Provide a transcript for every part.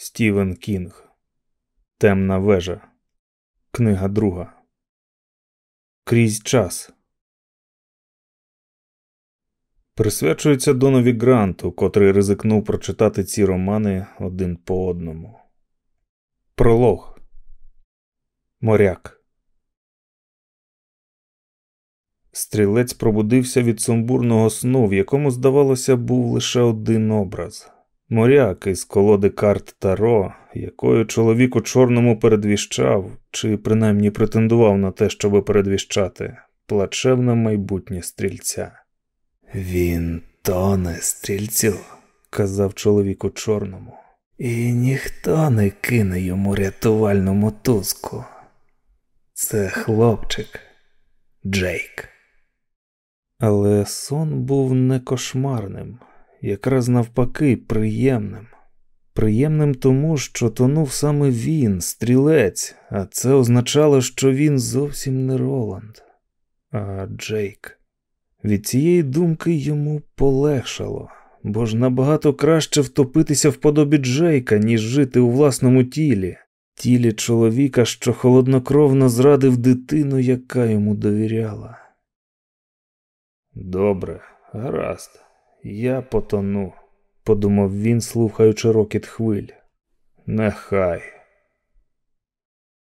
Стівен Кінг. Темна вежа. Книга друга. Крізь час. Присвячується Донові Гранту, котрий ризикнув прочитати ці романи один по одному. Пролог. Моряк. Стрілець пробудився від сумбурного сну, в якому, здавалося, був лише один образ моряк із колоди карт Таро, якою чоловік у чорному передвіщав, чи принаймні претендував на те, щоби передвіщати, плачевне майбутнє стрільця. Він тоне стрільцю, казав чоловік у чорному, і ніхто не кине йому рятувальну мотузку. Це хлопчик Джейк. Але сон був не кошмарним, якраз навпаки, приємним. Приємним тому, що тонув саме він, стрілець, а це означало, що він зовсім не Роланд, а Джейк. Від цієї думки йому полегшало, бо ж набагато краще втопитися в подобі Джейка, ніж жити у власному тілі, тілі чоловіка, що холоднокровно зрадив дитину, яка йому довіряла. Добре, гаразд, я потону, подумав він, слухаючи рокіт хвиль. Нехай.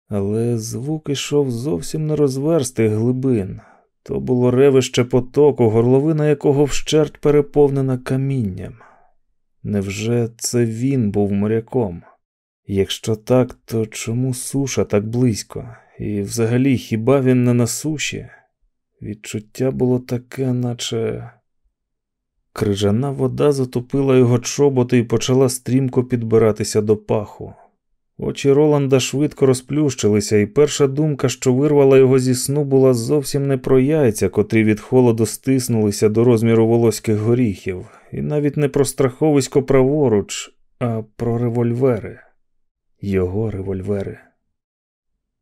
Але звук ішов зовсім не розверстих глибин. То було ревище потоку, горловина якого вщерть переповнена камінням. Невже це він був моряком? Якщо так, то чому суша так близько? І взагалі хіба він не на суші? Відчуття було таке, наче крижана вода затопила його чоботи і почала стрімко підбиратися до паху. Очі Роланда швидко розплющилися, і перша думка, що вирвала його зі сну, була зовсім не про яйця, котрі від холоду стиснулися до розміру волоських горіхів, і навіть не про страховисько праворуч, а про револьвери, його револьвери.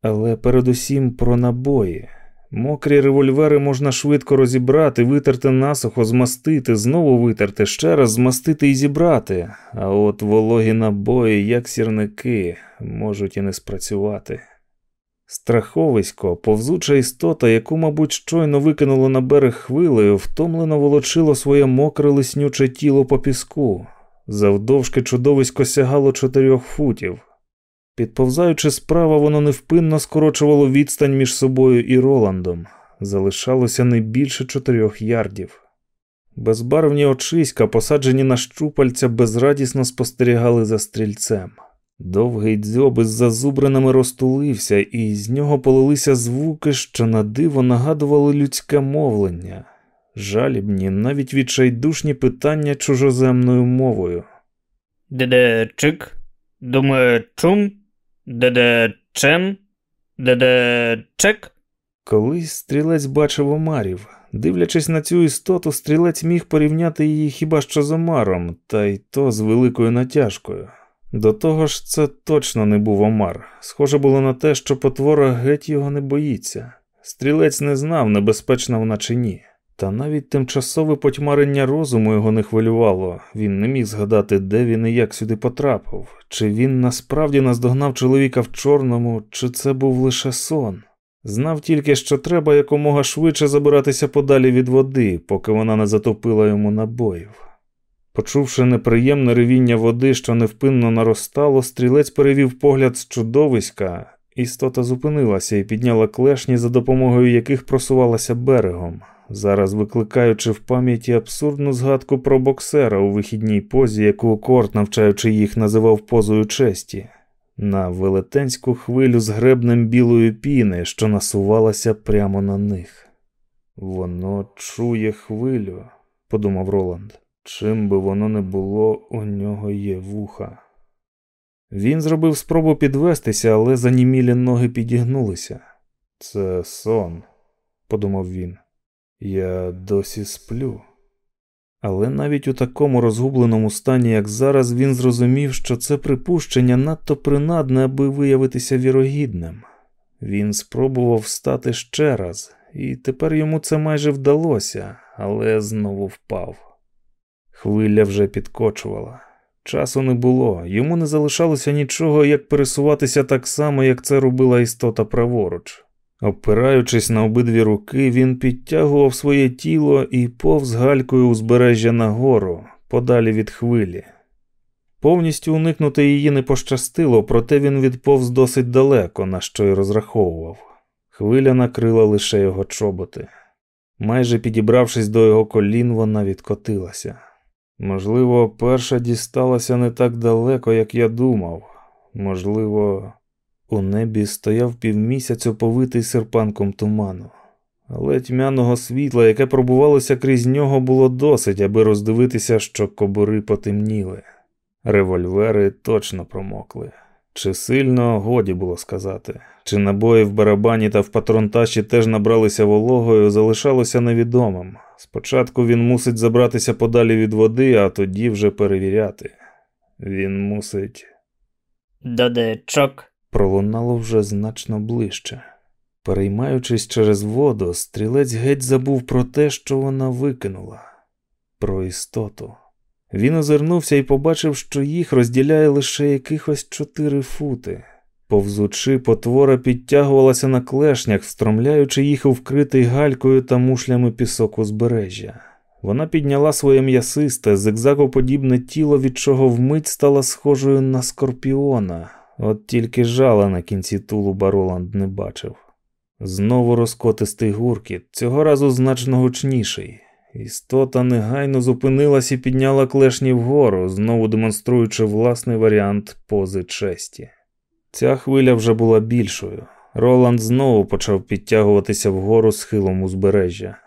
Але передусім про набої. Мокрі револьвери можна швидко розібрати, витерти насухо, змастити, знову витерти, ще раз змастити і зібрати, а от вологі набої, як сірники, можуть і не спрацювати. Страховисько, повзуча істота, яку, мабуть, щойно викинуло на берег хвилею, втомлено волочило своє мокре лиснюче тіло по піску. Завдовжки чудовисько сягало чотирьох футів. Підповзаючи справа, воно невпинно скорочувало відстань між собою і Роландом. Залишалося не більше чотирьох ярдів. Безбарвні очиська, посаджені на щупальця, безрадісно спостерігали за стрільцем. Довгий дзьоб із зазубринами розтулився, і з нього полилися звуки, що на диво нагадували людське мовлення, жалібні, навіть відчайдушні питання чужоземною мовою. Деде-чик? Чум? Деде чем? Деде чек? Колись стрілець бачив омарів. Дивлячись на цю істоту, стрілець міг порівняти її хіба що з омаром, та й то з великою натяжкою. До того ж, це точно не був омар. Схоже було на те, що потвора геть його не боїться. Стрілець не знав, небезпечна вона чи ні. Та навіть тимчасове потьмарення розуму його не хвилювало, він не міг згадати, де він і як сюди потрапив, чи він насправді наздогнав чоловіка в чорному, чи це був лише сон. Знав тільки, що треба якомога швидше забиратися подалі від води, поки вона не затопила йому набоїв. Почувши неприємне ревіння води, що невпинно наростало, стрілець перевів погляд з чудовиська, істота зупинилася і підняла клешні, за допомогою яких просувалася берегом зараз викликаючи в пам'яті абсурдну згадку про боксера у вихідній позі, яку Корт, навчаючи їх, називав позою честі, на велетенську хвилю з гребнем білої піни, що насувалася прямо на них. Воно чує хвилю, подумав Роланд. Чим би воно не було, у нього є вуха. Він зробив спробу підвестися, але занімілі ноги підігнулися. Це сон, подумав він. Я досі сплю. Але навіть у такому розгубленому стані, як зараз, він зрозумів, що це припущення надто принадне, аби виявитися вірогідним. Він спробував встати ще раз, і тепер йому це майже вдалося, але знову впав. Хвиля вже підкочувала. Часу не було, йому не залишалося нічого, як пересуватися так само, як це робила істота праворуч. Опираючись на обидві руки, він підтягував своє тіло і повз галькою узбережжя нагору, подалі від хвилі. Повністю уникнути її не пощастило, проте він відповз досить далеко, на що й розраховував. Хвиля накрила лише його чоботи. Майже підібравшись до його колін, вона відкотилася. Можливо, перша дісталася не так далеко, як я думав. Можливо, у небі стояв півмісяць оповитий серпанком туману, але тьмяного світла, яке пробувалося крізь нього, було досить, аби роздивитися, що кобури потемніли. Револьвери точно промокли. Чи сильно годі було сказати, чи набої в барабані та в патронташі теж набралися вологою, залишалося невідомим. Спочатку він мусить забратися подалі від води, а тоді вже перевіряти. Він мусить. Додечок. Пролунало вже значно ближче. Переймаючись через воду, стрілець геть забув про те, що вона викинула, про істоту. Він озирнувся і побачив, що їх розділяє лише якихось чотири фути. Повзучи, потвора підтягувалася на клешнях, встромляючи їх у вкритий галькою та мушлями пісок узбережжя. Вона підняла своє м'ясисте, зигзагоподібне тіло, від чого вмить стала схожою на скорпіона, от тільки жала на кінці тулуба Роланд не бачив. Знову розкотистий гуркіт, цього разу значно гучніший. Істота негайно зупинилась і підняла клешні вгору, знову демонструючи власний варіант пози честі. Ця хвиля вже була більшою. Роланд знову почав підтягуватися вгору схилом узбережжя.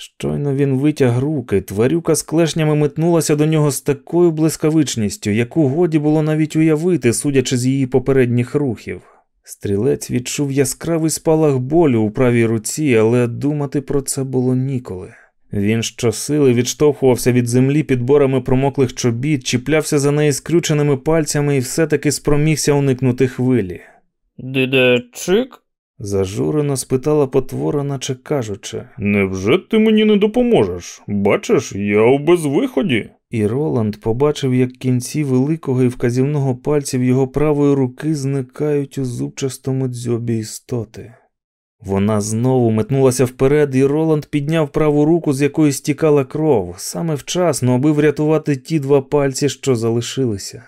Щойно він витяг руки, тварюка з клешнями метнулася до нього з такою блискавичністю, яку годі було навіть уявити, судячи з її попередніх рухів. Стрілець відчув яскравий спалах болю у правій руці, але думати про це було ніколи. Він щосили відштовхувався від землі підборами промоклих чобіт, чіплявся за неї скрюченими пальцями і все-таки спромігся уникнути хвилі. Дидечик? Зажурено спитала потвора, наче кажучи, Невже ти мені не допоможеш? Бачиш, я у безвиході. І Роланд побачив, як кінці великого і вказівного пальців його правої руки зникають у зубчастому дзьобі істоти. Вона знову метнулася вперед, і Роланд підняв праву руку, з якої стікала кров, саме вчасно, аби врятувати ті два пальці, що залишилися.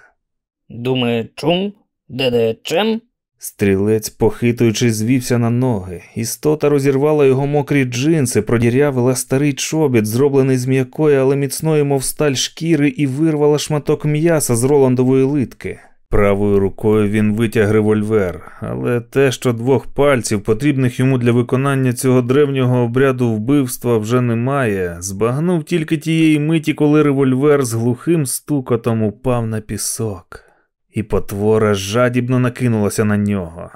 Думає, чум? Дедечем? Стрілець, похитуючи, звівся на ноги. Істота розірвала його мокрі джинси, продірявила старий чобіт, зроблений з м'якої, але міцної, мов сталь шкіри, і вирвала шматок м'яса з Роландової литки. Правою рукою він витяг револьвер, але те, що двох пальців, потрібних йому для виконання цього древнього обряду вбивства, вже немає, збагнув тільки тієї миті, коли револьвер з глухим стукотом упав на пісок, і потвора жадібно накинулася на нього.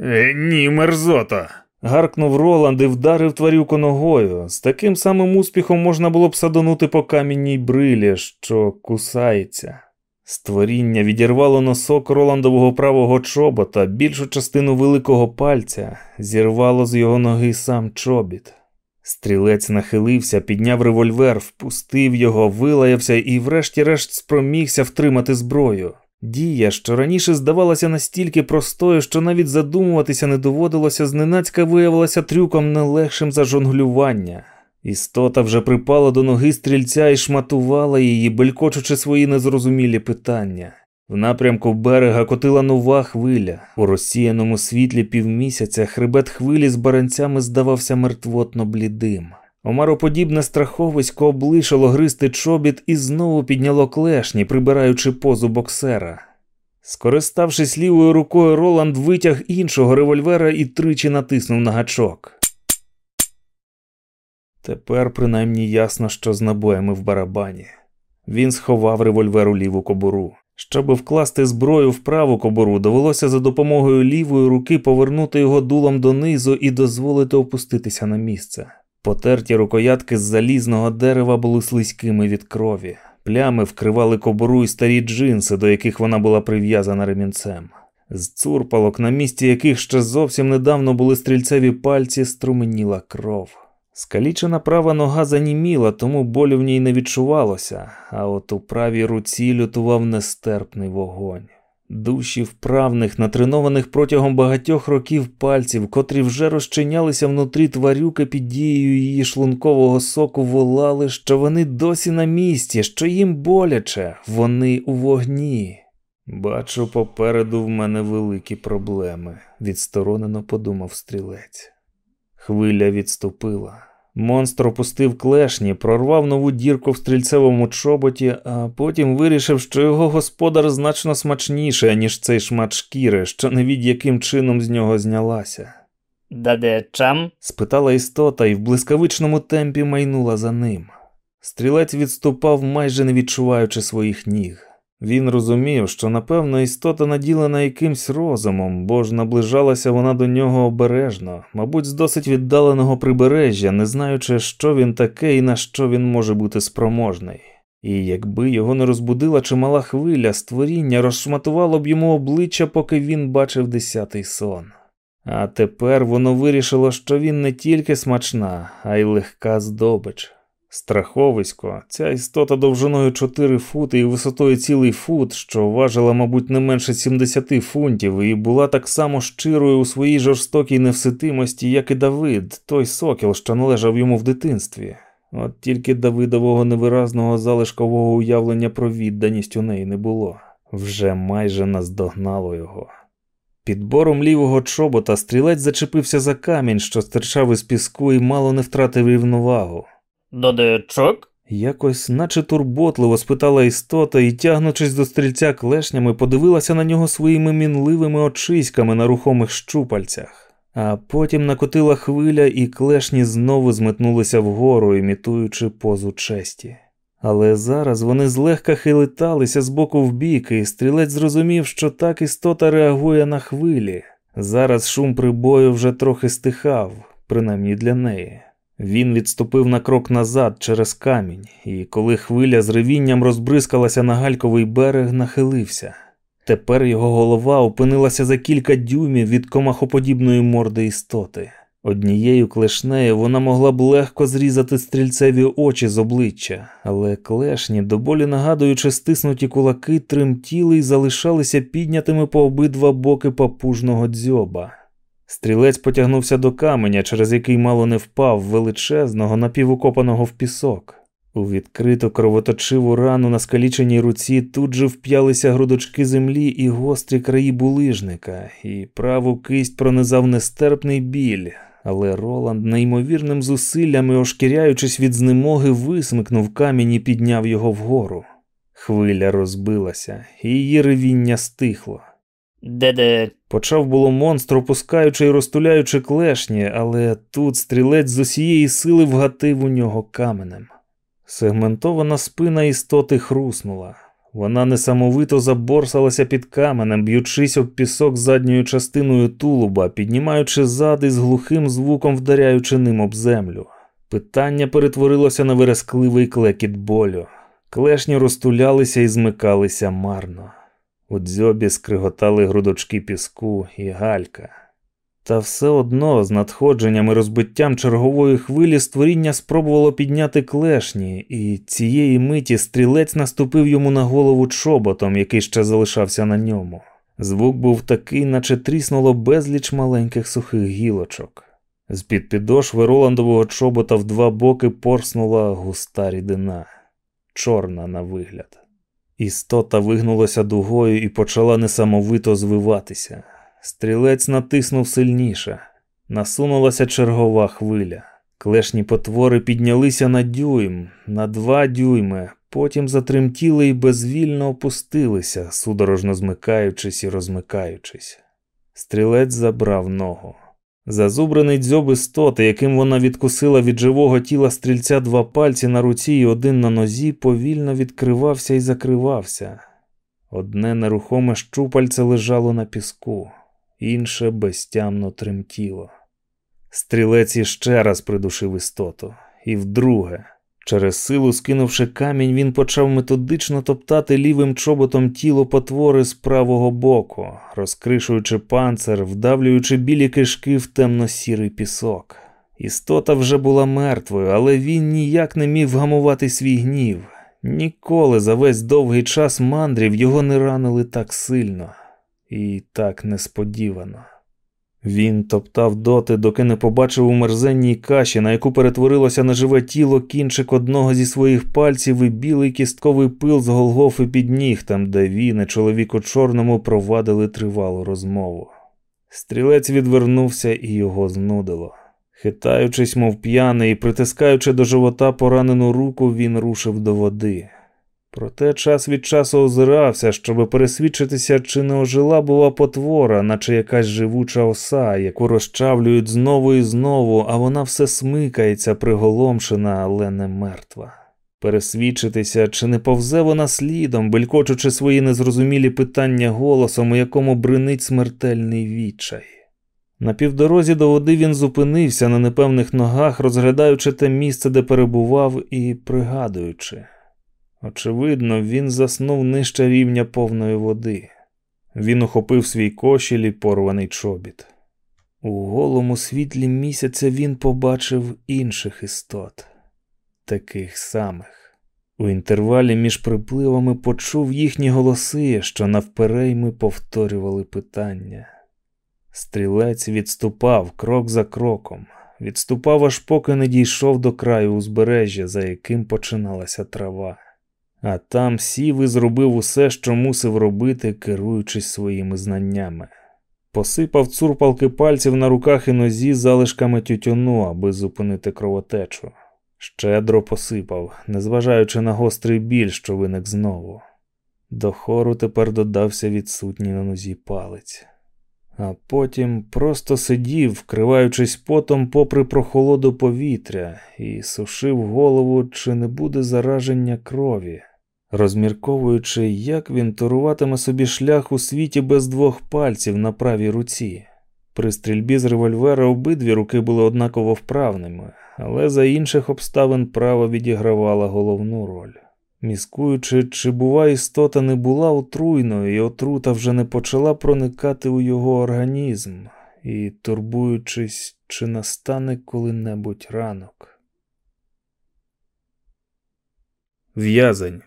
Е, ні, мерзота. Гаркнув Роланд і вдарив тварюку ногою. З таким самим успіхом можна було б садонути по камінній брилі, що кусається. Створіння відірвало носок Роландового правого чобота, більшу частину великого пальця, зірвало з його ноги сам чобіт. Стрілець нахилився, підняв револьвер, впустив його, вилаявся і, врешті-решт, спромігся втримати зброю. Дія, що раніше здавалася настільки простою, що навіть задумуватися не доводилося, зненацька виявилася трюком не легшим за жонглювання. Істота вже припала до ноги стрільця і шматувала її, белькочучи свої незрозумілі питання. В напрямку берега котила нова хвиля. У розсіяному світлі півмісяця хребет хвилі з баранцями здавався мертвотно блідим. Омароподібне страховисько облишило гристи чобіт і знову підняло клешні, прибираючи позу боксера. Скориставшись лівою рукою, Роланд витяг іншого револьвера і тричі натиснув на гачок. Тепер принаймні ясно, що з набоями в барабані. Він сховав револьвер у ліву кобуру. Щоб вкласти зброю в праву кобуру, довелося за допомогою лівої руки повернути його дулом донизу і дозволити опуститися на місце. Потерті рукоятки з залізного дерева були слизькими від крові. Плями вкривали кобуру і старі джинси, до яких вона була прив'язана ремінцем. З цурпалок, на місці яких ще зовсім недавно були стрільцеві пальці, струменіла кров. Скалічена права нога заніміла, тому болю в ній не відчувалося, а от у правій руці лютував нестерпний вогонь. Душі вправних, натренованих протягом багатьох років пальців, котрі вже розчинялися внутрі тварюки під дією її шлункового соку, волали, що вони досі на місці, що їм боляче, вони у вогні. Бачу, попереду в мене великі проблеми, відсторонено подумав стрілець. Хвиля відступила. Монстр опустив клешні, прорвав нову дірку в стрільцевому чоботі, а потім вирішив, що його господар значно смачніше, ніж цей шмат шкіри, що не від яким чином з нього знялася. Даде чам? спитала істота і в блискавичному темпі майнула за ним. Стрілець відступав, майже не відчуваючи своїх ніг. Він розумів, що напевно істота наділена якимсь розумом, бо ж наближалася вона до нього обережно, мабуть, з досить віддаленого прибережжя, не знаючи, що він таке і на що він може бути спроможний. І якби його не розбудила чимала хвиля, створіння розшматувало б йому обличчя, поки він бачив десятий сон. А тепер воно вирішило, що він не тільки смачна, а й легка здобич. Страховисько, ця істота довжиною 4 фути і висотою цілий фут, що важила, мабуть, не менше 70 фунтів, і була так само щирою у своїй жорстокій невситимості, як і Давид, той сокіл, що належав йому в дитинстві. От тільки Давидового невиразного залишкового уявлення про відданість у неї не було, вже майже наздогнало його. Під бором лівого чобота стрілець зачепився за камінь, що стирчав із піску, і мало не втратив рівновагу. Додечок? Якось, наче турботливо спитала істота і, тягнучись до стрільця клешнями, подивилася на нього своїми мінливими очиськами на рухомих щупальцях, а потім накотила хвиля, і клешні знову зметнулися вгору, імітуючи позу честі. Але зараз вони злегка хилиталися з боку в бік, і стрілець зрозумів, що так істота реагує на хвилі. Зараз шум прибою вже трохи стихав, принаймні для неї. Він відступив на крок назад через камінь, і коли хвиля з ревінням розбризкалася на гальковий берег, нахилився. Тепер його голова опинилася за кілька дюймів від комахоподібної морди істоти. Однією клешнею вона могла б легко зрізати стрільцеві очі з обличчя, але клешні, до болі нагадуючи стиснуті кулаки, тремтіли й залишалися піднятими по обидва боки папужного дзьоба. Стрілець потягнувся до каменя, через який мало не впав, величезного, напівукопаного в пісок. У відкриту кровоточиву рану на скаліченій руці тут же вп'ялися грудочки землі і гострі краї булижника, і праву кисть пронизав нестерпний біль, але Роланд, неймовірним зусиллям і ошкіряючись від знемоги, висмикнув камінь і підняв його вгору. Хвиля розбилася, і її ревіння стихло. Деде. Почав було монстр, опускаючи і розтуляючи клешні, але тут стрілець з усієї сили вгатив у нього каменем. Сегментована спина істоти хруснула. Вона несамовито заборсалася під каменем, б'ючись об пісок задньою частиною тулуба, піднімаючи зад і з глухим звуком вдаряючи ним об землю. Питання перетворилося на верескливий клекіт болю. Клешні розтулялися і змикалися марно. У дзьобі скриготали грудочки піску і галька. Та все одно з надходженням і розбиттям чергової хвилі створіння спробувало підняти клешні, і цієї миті стрілець наступив йому на голову чоботом, який ще залишався на ньому. Звук був такий, наче тріснуло безліч маленьких сухих гілочок. З під підошви Роландового чобота в два боки порснула густа рідина, чорна на вигляд. Істота вигнулася дугою і почала несамовито звиватися. Стрілець натиснув сильніше. Насунулася чергова хвиля. Клешні потвори піднялися на дюйм, на два дюйми, потім затремтіли і безвільно опустилися, судорожно змикаючись і розмикаючись. Стрілець забрав ногу. Зазубрений дзьоб істоти, яким вона відкусила від живого тіла стрільця два пальці на руці і один на нозі, повільно відкривався і закривався. Одне нерухоме щупальце лежало на піску, інше безтямно тремтіло. Стрілець іще раз придушив істоту, і вдруге. Через силу, скинувши камінь, він почав методично топтати лівим чоботом тіло потвори з правого боку, розкришуючи панцир, вдавлюючи білі кишки в темно-сірий пісок. Істота вже була мертвою, але він ніяк не міг вгамувати свій гнів. Ніколи за весь довгий час мандрів його не ранили так сильно і так несподівано. Він топтав доти, доки не побачив у мерзенній каші, на яку перетворилося на живе тіло кінчик одного зі своїх пальців і білий кістковий пил з Голгофи під нігтем, де він і чоловік у чорному провадили тривалу розмову. Стрілець відвернувся і його знудило. Хитаючись, мов п'яний і притискаючи до живота поранену руку, він рушив до води. Проте час від часу озирався, щоб пересвідчитися, чи не ожила була потвора, наче якась живуча оса, яку розчавлюють знову і знову, а вона все смикається, приголомшена, але не мертва. Пересвідчитися, чи не повзе вона слідом, белькочучи свої незрозумілі питання голосом, у якому бринить смертельний відчай. На півдорозі до води він зупинився на непевних ногах, розглядаючи те місце, де перебував, і пригадуючи. Очевидно, він заснув нижче рівня повної води. Він ухопив свій кошіль і порваний чобіт. У голому світлі місяця він побачив інших істот, таких самих. У інтервалі між припливами почув їхні голоси, що навперейми повторювали питання. Стрілець відступав крок за кроком, відступав, аж поки не дійшов до краю узбережжя, за яким починалася трава. А там сів і зробив усе, що мусив робити, керуючись своїми знаннями. Посипав цурпалки пальців на руках і нозі залишками тютюну, аби зупинити кровотечу. Щедро посипав, незважаючи на гострий біль, що виник знову. До хору тепер додався відсутній на нозі палець а потім просто сидів, вкриваючись потом попри прохолоду повітря, і сушив голову, чи не буде зараження крові, розмірковуючи, як він туруватиме собі шлях у світі без двох пальців на правій руці. При стрільбі з револьвера обидві руки були однаково вправними, але за інших обставин право відігравала головну роль міскуючи, чи, бува, істота не була отруйною, і отрута вже не почала проникати у його організм, і турбуючись, чи настане коли-небудь ранок. В'язень.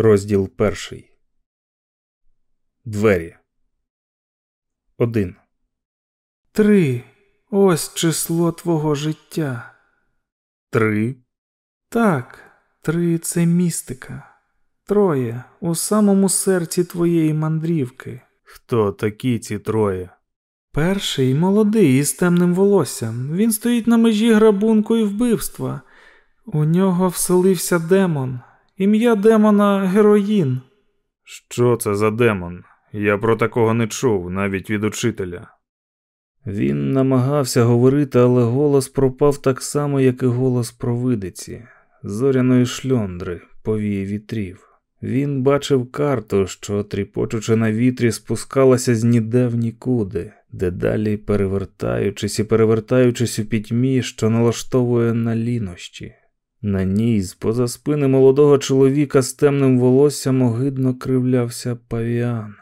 Розділ перший. Двері. Один. Три. Ось число твого життя. Три. Так. Три це містика. Троє у самому серці твоєї мандрівки. Хто такі ці троє? Перший молодий із темним волоссям. Він стоїть на межі грабунку і вбивства. У нього вселився демон. Ім'я демона героїн. Що це за демон? Я про такого не чув, навіть від учителя. Він намагався говорити, але голос пропав так само, як і голос провидиці зоряної шльондри, повії вітрів. Він бачив карту, що, тріпочучи на вітрі, спускалася з ніде в нікуди, дедалі перевертаючись і перевертаючись у пітьмі, що налаштовує на лінощі. На ній, з поза спини молодого чоловіка з темним волоссям огидно кривлявся павіан.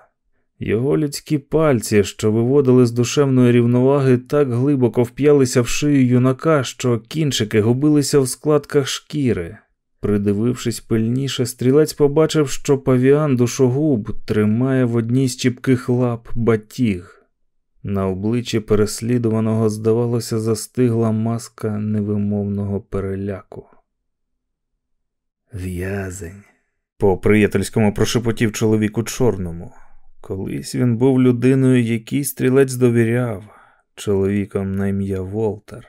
Його людські пальці, що виводили з душевної рівноваги, так глибоко вп'ялися в шию юнака, що кінчики губилися в складках шкіри. Придивившись пильніше, стрілець побачив, що павіан душогуб тримає в одній з чіпких лап батіг. На обличчі переслідуваного, здавалося, застигла маска невимовного переляку. В'язень. По приятельському прошепотів чоловіку чорному. Колись він був людиною, якій стрілець довіряв, чоловіком на ім'я Волтер.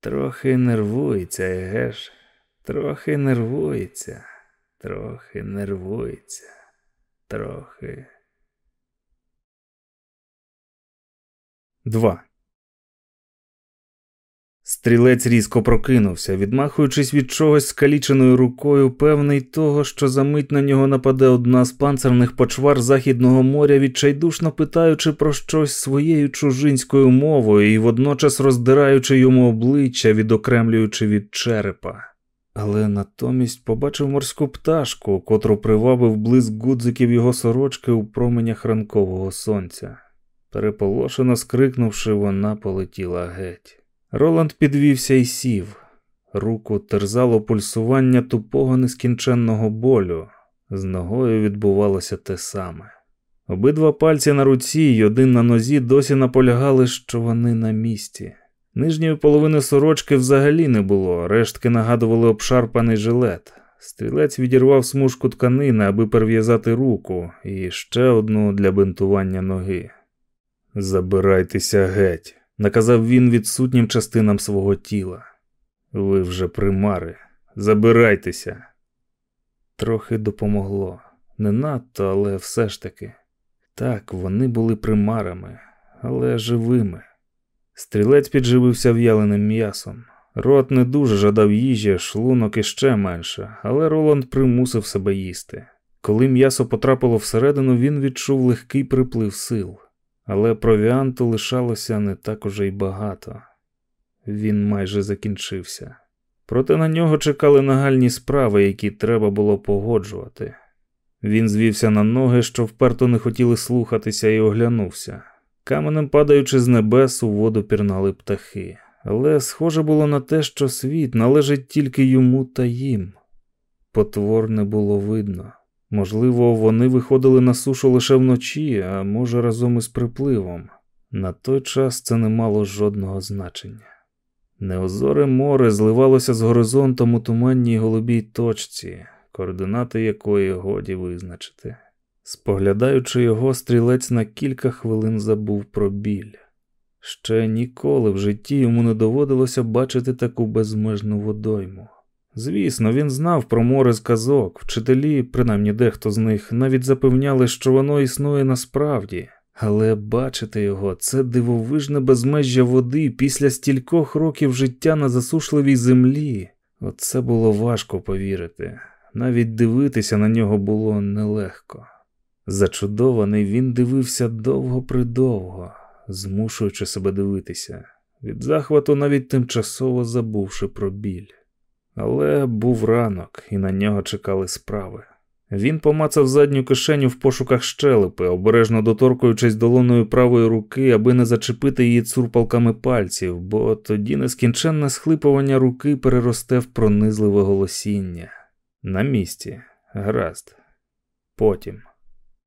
Трохи нервується, еге ж, трохи нервується, трохи нервується, трохи. Два. Стрілець різко прокинувся, відмахуючись від чогось скаліченою рукою, певний того, що за мить на нього нападе одна з панцерних почвар Західного моря, відчайдушно питаючи про щось своєю чужинською мовою і водночас роздираючи йому обличчя, відокремлюючи від черепа. Але натомість побачив морську пташку, котру привабив блиск гудзиків його сорочки у променях ранкового сонця. Переполошено скрикнувши, вона полетіла геть. Роланд підвівся і сів. Руку терзало пульсування тупого нескінченного болю. З ногою відбувалося те саме. Обидва пальці на руці й один на нозі досі наполягали, що вони на місці. Нижньої половини сорочки взагалі не було, рештки нагадували обшарпаний жилет. Стрілець відірвав смужку тканини, аби перев'язати руку, і ще одну для бинтування ноги. Забирайтеся геть, наказав він відсутнім частинам свого тіла. Ви вже примари, забирайтеся. Трохи допомогло. Не надто, але все ж таки. Так, вони були примарами, але живими. Стрілець підживився в'яленим м'ясом. Рот не дуже жадав їжі, шлунок іще менше, але Роланд примусив себе їсти. Коли м'ясо потрапило всередину, він відчув легкий приплив сил, але провіанту лишалося не так уже й багато. Він майже закінчився. Проте на нього чекали нагальні справи, які треба було погоджувати. Він звівся на ноги, що вперто не хотіли слухатися, і оглянувся. Каменем падаючи з небес, у воду пірнали птахи, але схоже було на те, що світ належить тільки йому та їм. Потвор не було видно. Можливо, вони виходили на сушу лише вночі, а може, разом із припливом. На той час це не мало жодного значення. Неозоре море зливалося з горизонтом у туманній голубій точці, координати якої годі визначити. Споглядаючи його, стрілець на кілька хвилин забув про біль. Ще ніколи в житті йому не доводилося бачити таку безмежну водойму. Звісно, він знав про море з казок, вчителі, принаймні дехто з них, навіть запевняли, що воно існує насправді, але бачити його це дивовижне безмежжя води після стількох років життя на засушливій землі. Оце було важко повірити. Навіть дивитися на нього було нелегко. Зачудований він дивився довго-придовго, змушуючи себе дивитися, від захвату навіть тимчасово забувши про біль. Але був ранок, і на нього чекали справи. Він помацав задню кишеню в пошуках щелепи, обережно доторкуючись долоною правої руки, аби не зачепити її цурпалками пальців, бо тоді нескінченне схлипування руки переросте в пронизливе голосіння. На місці, гаразд. Потім.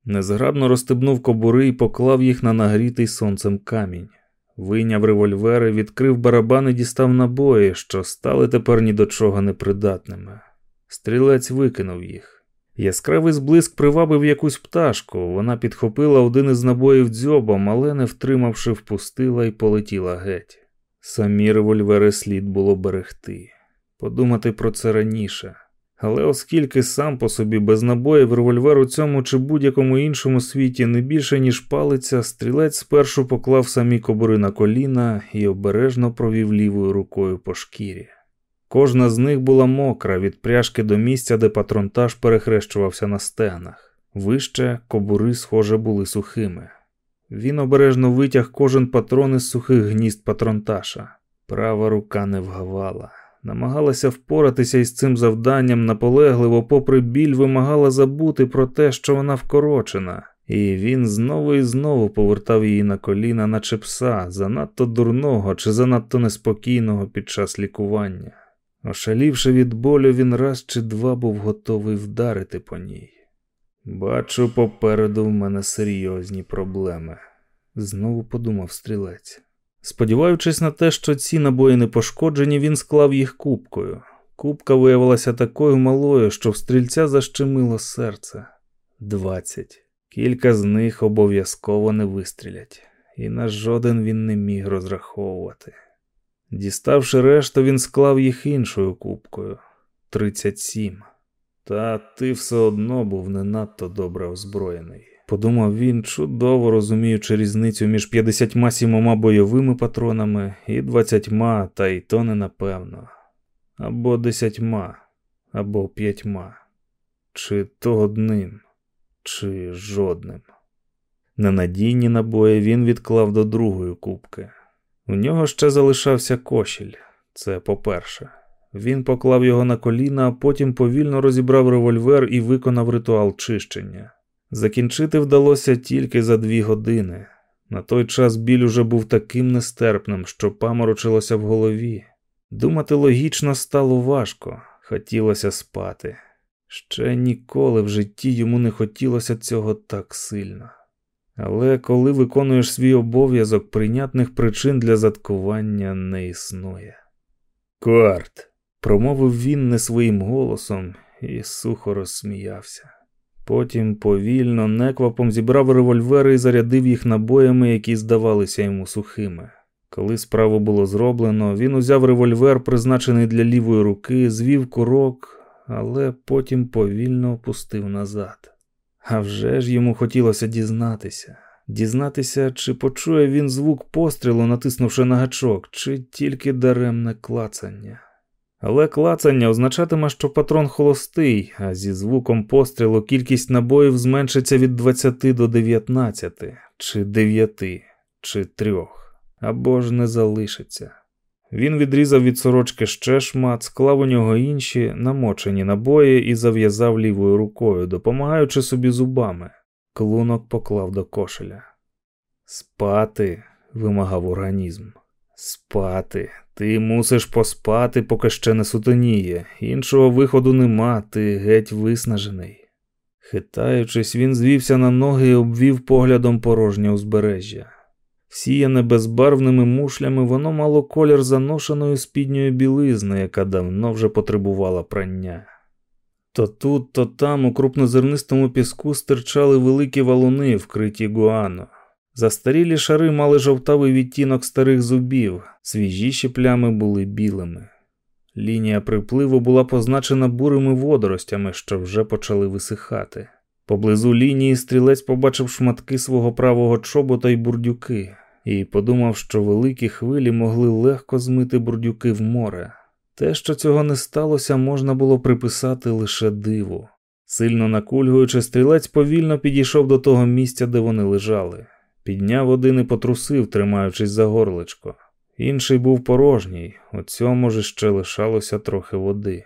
Незграбно розстебнув кобури і поклав їх на нагрітий сонцем камінь. Вийняв револьвери, відкрив барабан і дістав набої, що стали тепер ні до чого непридатними. Стрілець викинув їх. Яскравий зблиск привабив якусь пташку. Вона підхопила один із набоїв дзьобом, але, не втримавши, впустила і полетіла геть. Самі револьвери слід було берегти, подумати про це раніше. Але оскільки сам по собі без набоїв револьвер у цьому чи будь-якому іншому світі не більше, ніж палиця, стрілець спершу поклав самі кобури на коліна і обережно провів лівою рукою по шкірі. Кожна з них була мокра від пряжки до місця, де патронтаж перехрещувався на стегнах. Вище кобури, схоже, були сухими. Він обережно витяг кожен патрон із сухих гнізд патронташа. Права рука не вгавала. Намагалася впоратися із цим завданням наполегливо, попри біль, вимагала забути про те, що вона вкорочена, і він знову і знову повертав її на коліна, наче пса, занадто дурного чи занадто неспокійного під час лікування. Ошалівши від болю, він раз чи два був готовий вдарити по ній. Бачу, попереду в мене серйозні проблеми, знову подумав стрілець. Сподіваючись на те, що ці набої не пошкоджені, він склав їх кубкою. Кубка виявилася такою малою, що в стрільця защемило серце. Двадцять. Кілька з них обов'язково не вистрілять, і на жоден він не міг розраховувати. Діставши решту, він склав їх іншою кубкою 37. Та ти все одно був не надто добре озброєний. Подумав він, чудово розуміючи різницю між 57 бойовими патронами і 20, та й то не напевно, або 10, або 5. чи то одним, чи жодним. Ненадійні набої він відклав до другої кубки. У нього ще залишався кошіль, це по-перше. Він поклав його на коліна, а потім повільно розібрав револьвер і виконав ритуал чищення. Закінчити вдалося тільки за дві години. На той час біль уже був таким нестерпним, що паморочилося в голові. Думати логічно стало важко, хотілося спати. Ще ніколи в житті йому не хотілося цього так сильно. Але коли виконуєш свій обов'язок, прийнятних причин для заткування не існує. Корт, промовив він не своїм голосом і сухо розсміявся. Потім повільно, неквапом зібрав револьвери і зарядив їх набоями, які здавалися йому сухими. Коли справу було зроблено, він узяв револьвер, призначений для лівої руки, звів курок, але потім повільно опустив назад. А вже ж йому хотілося дізнатися, дізнатися, чи почує він звук пострілу, натиснувши на гачок, чи тільки даремне клацання. Але клацання означатиме, що патрон холостий, а зі звуком пострілу кількість набоїв зменшиться від 20 до 19, чи 9, чи 3, або ж не залишиться. Він відрізав від сорочки ще шмат, склав у нього інші намочені набої і зав'язав лівою рукою, допомагаючи собі зубами. Клунок поклав до кошеля. Спати, вимагав організм. Спати. Ти мусиш поспати, поки ще не сутеніє. Іншого виходу нема, ти геть виснажений. Хитаючись, він звівся на ноги і обвів поглядом порожнє узбережжя. Сіяне безбарвними мушлями, воно мало колір заношеної спідньої білизни, яка давно вже потребувала прання. То тут, то там, у крупнозернистому піску стирчали великі валуни, вкриті гуано. Застарілі шари мали жовтавий відтінок старих зубів, свіжіші плями були білими. Лінія припливу була позначена бурими водоростями, що вже почали висихати. Поблизу лінії стрілець побачив шматки свого правого чобота й бурдюки, і подумав, що великі хвилі могли легко змити бурдюки в море. Те, що цього не сталося, можна було приписати лише диву. Сильно накульгуючи, стрілець повільно підійшов до того місця, де вони лежали. Підняв один і потрусив, тримаючись за горлечко. Інший був порожній, у цьому ж ще лишалося трохи води.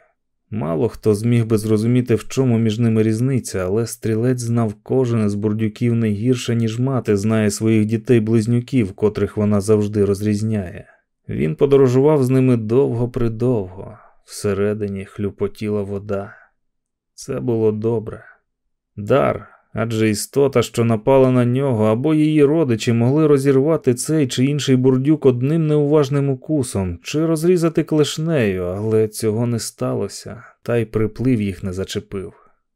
Мало хто зміг би зрозуміти, в чому між ними різниця, але стрілець знав кожен із бурдюків не гірше, ніж мати знає своїх дітей-близнюків, котрих вона завжди розрізняє. Він подорожував з ними довго-придовго, всередині хлюпотіла вода. Це було добре. Дар, адже істота, що напала на нього, або її родичі могли розірвати цей чи інший бурдюк одним неуважним укусом, чи розрізати клешнею, але цього не сталося, та й приплив їх не зачепив.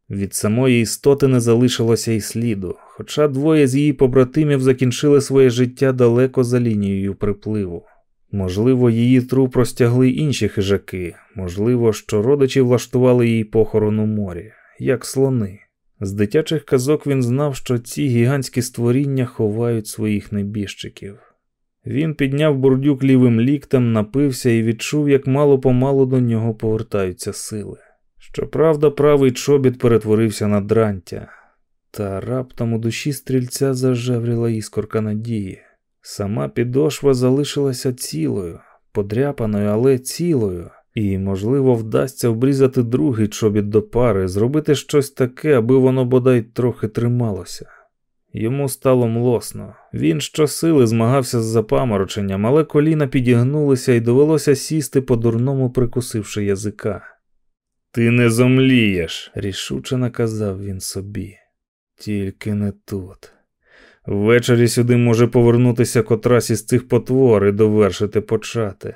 Від самої істоти не залишилося й сліду, хоча двоє з її побратимів закінчили своє життя далеко за лінією припливу. Можливо, її труп розтягли інші хижаки, можливо, що родичі влаштували їй похорон у морі, як слони. З дитячих казок він знав, що ці гігантські створіння ховають своїх небіжчиків. Він підняв бурдюк лівим ліктем, напився і відчув, як мало помалу до нього повертаються сили. Щоправда, правий чобіт перетворився на дрантя, та раптом у душі стрільця зажевріла іскорка надії. Сама підошва залишилася цілою, подряпаною, але цілою. І, можливо, вдасться обрізати другий чобіт до пари, зробити щось таке, аби воно бодай трохи трималося. Йому стало млосно. Він щосили змагався з запамороченням, але коліна підігнулися і довелося сісти по дурному, прикусивши язика. Ти не зомлієш, рішуче наказав він собі. Тільки не тут. Ввечері сюди може повернутися котрась із цих потвор і довершити почати.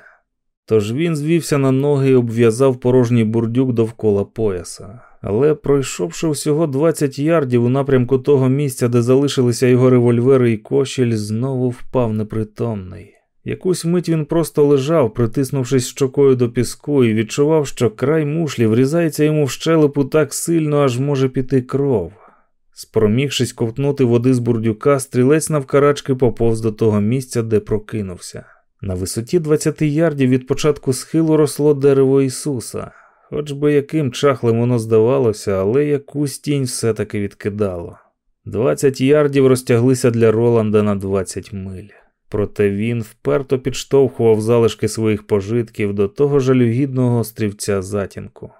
Тож він звівся на ноги і обв'язав порожній бурдюк довкола пояса. Але, пройшовши всього 20 ярдів у напрямку того місця, де залишилися його револьвери і кошель, знову впав непритомний. Якусь мить він просто лежав, притиснувшись щокою до піску, і відчував, що край мушлі врізається йому в щелепу так сильно, аж може піти кров. Спромігшись ковтнути води з бурдюка, стрілець навкарачки поповз до того місця, де прокинувся. На висоті 20 ярдів від початку схилу росло дерево Ісуса, хоч би яким чахлим воно здавалося, але якусь тінь все-таки відкидало. 20 ярдів розтяглися для Роланда на 20 миль. Проте він вперто підштовхував залишки своїх пожитків до того жалюгідного острівця затінку.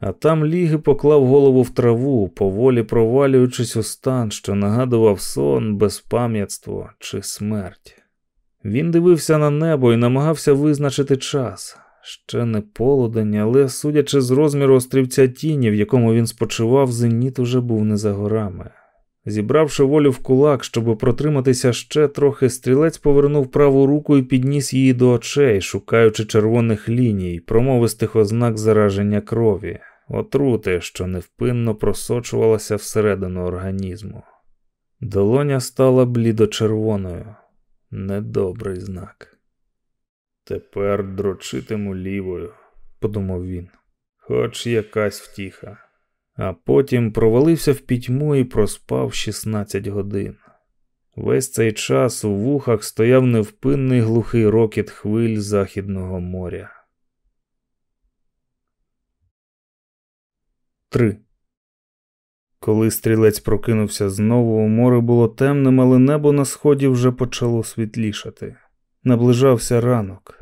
а там ліги поклав голову в траву, поволі провалюючись у стан, що нагадував сон, безпам'ятство чи смерть. Він дивився на небо і намагався визначити час. Ще не полудень, але, судячи з розміру острівця тіні, в якому він спочивав, зеніт уже був не за горами. Зібравши волю в кулак, щоб протриматися ще трохи, стрілець повернув праву руку і підніс її до очей, шукаючи червоних ліній, промовистих ознак зараження крові, отрути, що невпинно просочувалася всередину організму. Долоня стала блідо-червоною. Недобрий знак. Тепер дрочитиму лівою, подумав він, хоч якась втіха а потім провалився в пітьму і проспав 16 годин. Весь цей час у вухах стояв невпинний глухий рокіт хвиль Західного моря. 3. Коли стрілець прокинувся знову, море було темним, але небо на сході вже почало світлішати. Наближався ранок.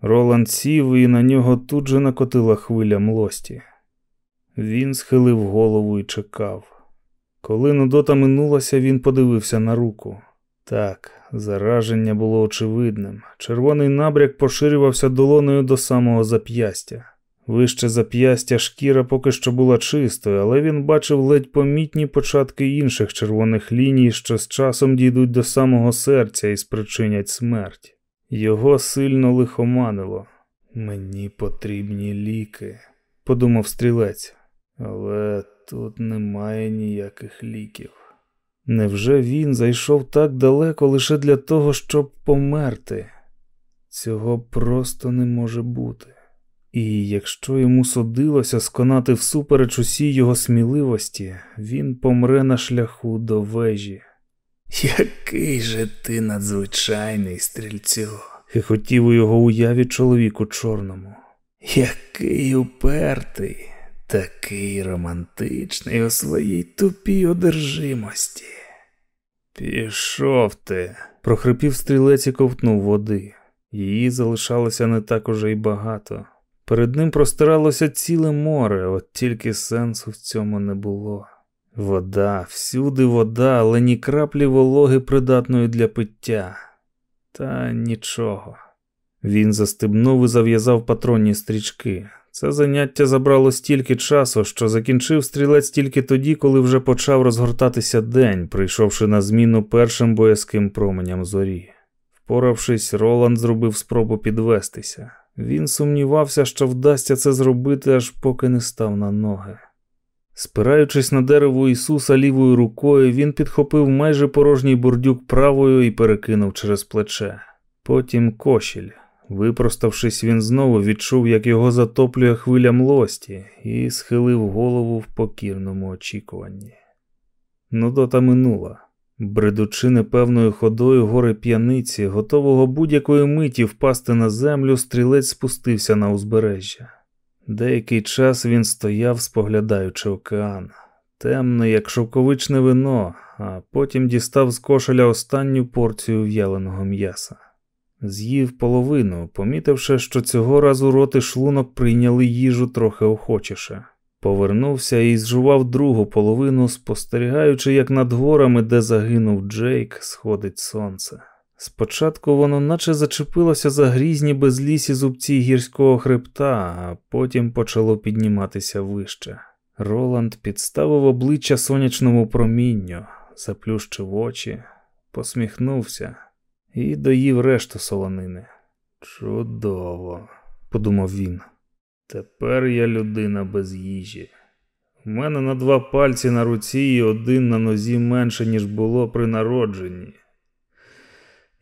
Роланд сів, і на нього тут же накотила хвиля млості. Він схилив голову і чекав. Коли Нудота минулася, він подивився на руку. Так, зараження було очевидним. Червоний набряк поширювався долоною до самого зап'ястя. Вище зап'ястя шкіра поки що була чистою, але він бачив ледь помітні початки інших червоних ліній, що з часом дійдуть до самого серця і спричинять смерть. Його сильно лихоманило. Мені потрібні ліки, подумав стрілець. Але тут немає ніяких ліків. Невже він зайшов так далеко лише для того, щоб померти? Цього просто не може бути. І якщо йому судилося сконати всупереч усій його сміливості, він помре на шляху до вежі. Який же ти надзвичайний стрільцю, хихотів у його уяві чоловік у чорному. Який упертий такий романтичний у своїй тупій одержимості. Пішов ти, прохрипів стрілець і ковтнув води. Її залишалося не так уже й багато. Перед ним простиралося ціле море, от тільки сенсу в цьому не було. Вода, всюди вода, але ні краплі вологи придатної для пиття. Та нічого. Він застебнув і зав'язав патронні стрічки. Це заняття забрало стільки часу, що закінчив стрілець тільки тоді, коли вже почав розгортатися день, прийшовши на зміну першим боязким променям зорі. Впоравшись, Роланд зробив спробу підвестися. Він сумнівався, що вдасться це зробити, аж поки не став на ноги. Спираючись на дерево Ісуса лівою рукою, він підхопив майже порожній бурдюк правою і перекинув через плече. Потім кошіль. Випроставшись, він знову відчув, як його затоплює хвиля млості, і схилив голову в покірному очікуванні. Нудота минула, бредучи непевною ходою гори п'яниці, готового будь-якої миті впасти на землю, стрілець спустився на узбережжя. Деякий час він стояв, споглядаючи океан, темне, як шовковичне вино, а потім дістав з кошеля останню порцію в'яленого м'яса. З'їв половину, помітивши, що цього разу рот і шлунок прийняли їжу трохи охочіше. Повернувся і зжував другу половину, спостерігаючи, як над горами, де загинув Джейк, сходить сонце. Спочатку воно наче зачепилося за грізні безлісі зубці гірського хребта, а потім почало підніматися вище. Роланд підставив обличчя сонячному промінню, заплющив очі, посміхнувся і доїв решту солонини. Чудово, подумав він. Тепер я людина без їжі. У мене на два пальці на руці і один на нозі менше, ніж було при народженні.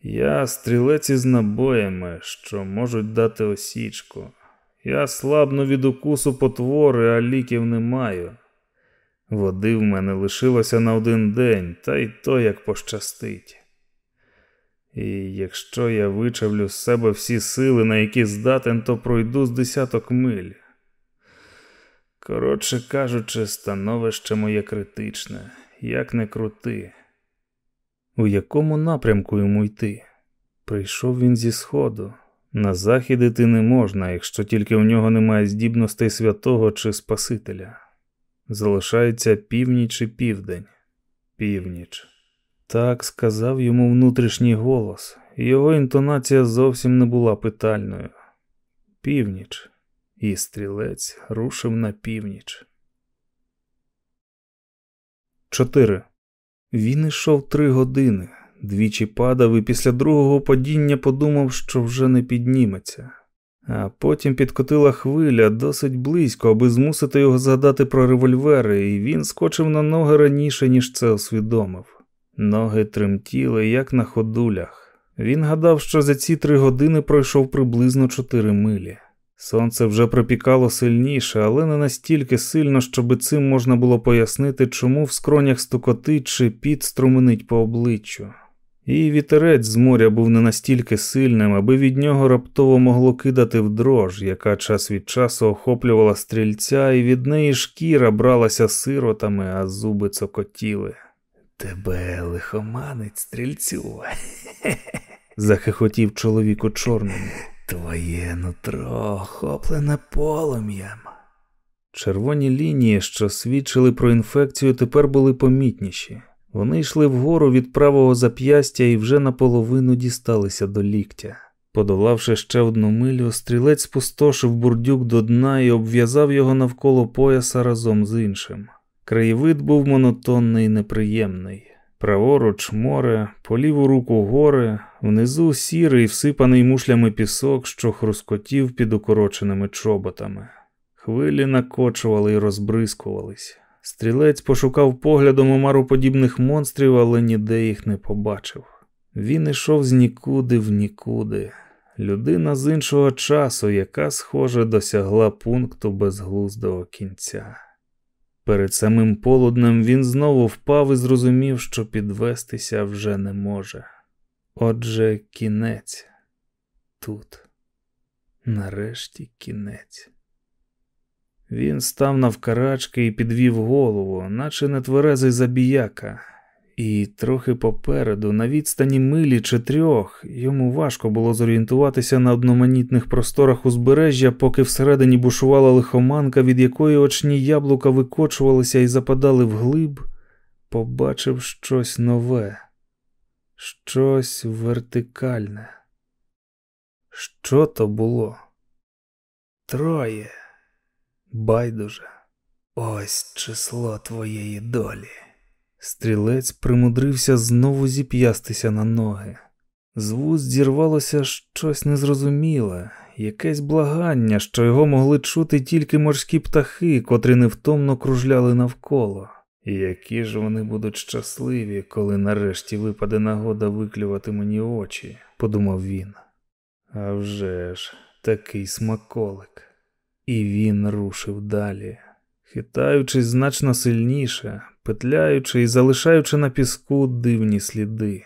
Я стрілець із набоями, що можуть дати осічку. Я слабну від укусу потвори, а ліків не маю. Води в мене лишилося на один день, та й то як пощастить. І якщо я вичавлю з себе всі сили, на які здатен, то пройду з десяток миль. Коротше кажучи, становище моє критичне, як не крути. У якому напрямку йому йти? Прийшов він зі сходу. На захід іти не можна, якщо тільки у нього немає здібностей святого чи Спасителя. Залишається північ і південь. Північ. Так сказав йому внутрішній голос, його інтонація зовсім не була питальною. Північ. І стрілець рушив на північ. 4. Він ішов три години, двічі падав і після другого падіння подумав, що вже не підніметься. А потім підкотила хвиля досить близько, аби змусити його згадати про револьвери, і він скочив на ноги раніше, ніж це усвідомив. Ноги тремтіли, як на ходулях. Він гадав, що за ці три години пройшов приблизно чотири милі. Сонце вже припікало сильніше, але не настільки сильно, щоби цим можна було пояснити, чому в скронях стукотить чи під струменить по обличчю. І вітерець з моря був не настільки сильним, аби від нього раптово могло кидати в дрож, яка час від часу охоплювала стрільця, і від неї шкіра бралася сиротами, а зуби цокотіли. Тебе лихоманить, стрільцю. захихотів чоловік у чорному. Твоє нутро охоплене полум'ям. Червоні лінії, що свідчили про інфекцію, тепер були помітніші. Вони йшли вгору від правого зап'ястя і вже наполовину дісталися до ліктя. Подолавши ще одну милю, стрілець спустошив бурдюк до дна і обв'язав його навколо пояса разом з іншим. Краєвид був монотонний і неприємний. Праворуч море, по ліву руку гори, внизу сірий, всипаний мушлями пісок, що хрускотів під укороченими чоботами. Хвилі накочували і розбризкувались. Стрілець пошукав поглядом омароподібних монстрів, але ніде їх не побачив. Він ішов з нікуди в нікуди. Людина з іншого часу, яка, схоже, досягла пункту безглуздого кінця. Перед самим полуднем він знову впав і зрозумів, що підвестися вже не може. Отже, кінець тут. Нарешті кінець. Він став навкарачки і підвів голову, наче нетверезий забіяка, і трохи попереду, на відстані милі чи трьох, йому важко було зорієнтуватися на одноманітних просторах узбережжя, поки всередині бушувала лихоманка, від якої очні яблука викочувалися і западали вглиб, побачив щось нове, щось вертикальне. Що то було? Троє. Байдуже. Ось число твоєї долі. Стрілець примудрився знову зіп'ястися на ноги. З вуст зірвалося щось незрозуміле, якесь благання, що його могли чути тільки морські птахи, котрі невтомно кружляли навколо. Які ж вони будуть щасливі, коли нарешті випаде нагода виклювати мені очі, подумав він. А вже ж, такий смаколик. І він рушив далі, хитаючись значно сильніше, петляючи і залишаючи на піску дивні сліди.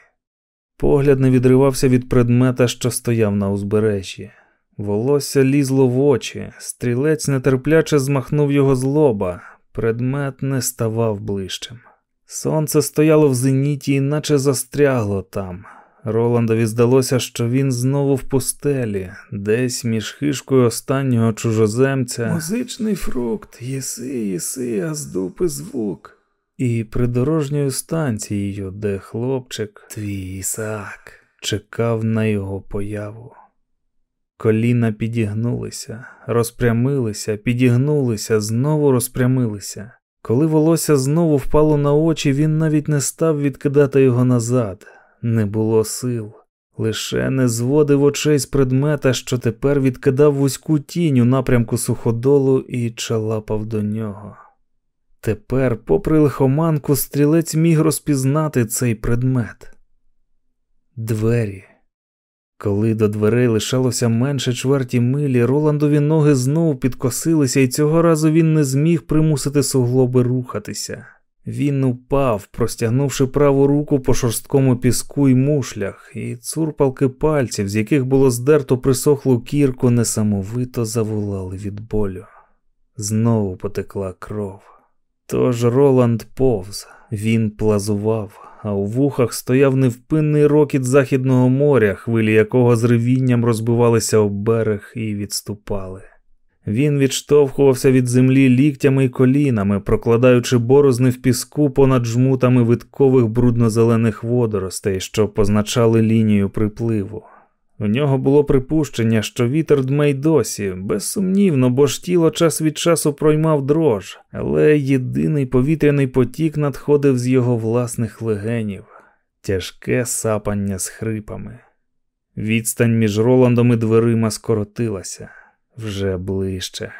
Погляд не відривався від предмета, що стояв на узбережжі. Волосся лізло в очі, стрілець нетерпляче змахнув його з лоба, предмет не ставав ближчим. Сонце стояло в зеніті, і наче застрягло там, Роландові здалося, що він знову в пустелі, десь між хишкою останнього чужоземця. Музичний фрукт, єси, єси, а з дупи звук. І придорожньою станцією, де хлопчик, твій Ісаак, чекав на його появу. Коліна підігнулися, розпрямилися, підігнулися, знову розпрямилися. Коли волосся знову впало на очі, він навіть не став відкидати його назад не було сил, лише не зводив очей з предмета, що тепер відкидав вузьку тінь у напрямку суходолу і чалапав до нього. Тепер, попри лихоманку, стрілець міг розпізнати цей предмет. Двері. Коли до дверей лишалося менше чверті милі, Роландові ноги знову підкосилися, і цього разу він не зміг примусити суглоби рухатися. Він упав, простягнувши праву руку по шорсткому піску й мушлях, і цурпалки пальців, з яких було здерто присохлу кірку, несамовито заволали від болю. Знову потекла кров. Тож Роланд повз, Він плазував, а у вухах стояв невпинний рокіт західного моря, хвилі якого з ревінням розбивалися об берег і відступали. Він відштовхувався від землі ліктями й колінами, прокладаючи борозни в піску понад жмутами виткових брудно-зелених водоростей, що позначали лінію припливу. У нього було припущення, що вітер дме й досі, безсумнівно, бо ж тіло час від часу проймав дрож, але єдиний повітряний потік надходив з його власних легенів, тяжке сапання з хрипами. Відстань між Роландом і дверима скоротилася вже ближче.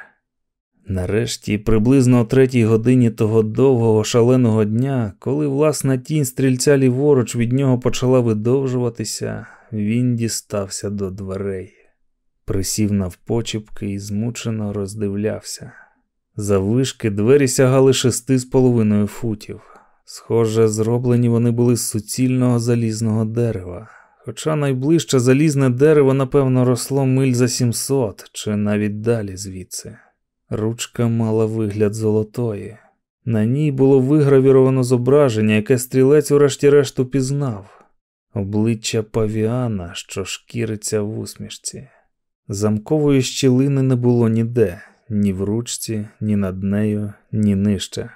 Нарешті, приблизно о третій годині того довгого шаленого дня, коли власна тінь стрільця ліворуч від нього почала видовжуватися, він дістався до дверей, присів навпочіпки і змучено роздивлявся. Завишки двері сягали шести з половиною футів. Схоже, зроблені вони були з суцільного залізного дерева, хоча найближче залізне дерево, напевно, росло миль за сімсот чи навіть далі звідси. Ручка мала вигляд золотої. На ній було вигравіровано зображення, яке стрілець урешті-решт упізнав. Обличчя павіана, що шкіриться в усмішці. Замкової щілини не було ніде, ні в ручці, ні над нею, ні нижче.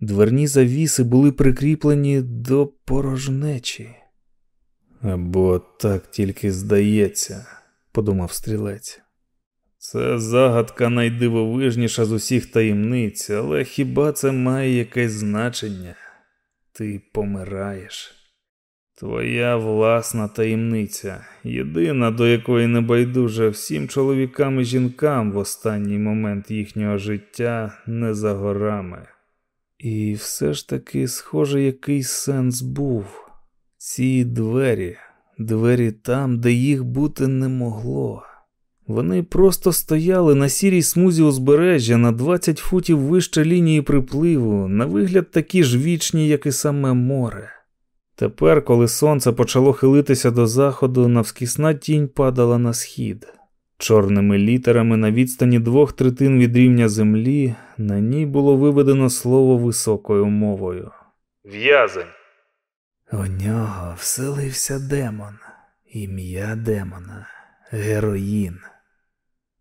Дверні завіси були прикріплені до порожнечі. Або так тільки здається, подумав стрілець. Це загадка найдивовижніша з усіх таємниць, але хіба це має якесь значення? Ти помираєш. Твоя власна таємниця, єдина, до якої не байдуже всім чоловікам і жінкам в останній момент їхнього життя не за горами. І все ж таки, схоже, якийсь сенс був. Ці двері, двері там, де їх бути не могло. Вони просто стояли на сірій смузі узбережжя на 20 футів вище лінії припливу, на вигляд такі ж вічні, як і саме море. Тепер, коли сонце почало хилитися до заходу, навскісна тінь падала на схід. Чорними літерами на відстані двох третин від рівня землі на ній було виведено слово високою мовою. В'язень. У нього вселився демон, ім'я демона, героїн.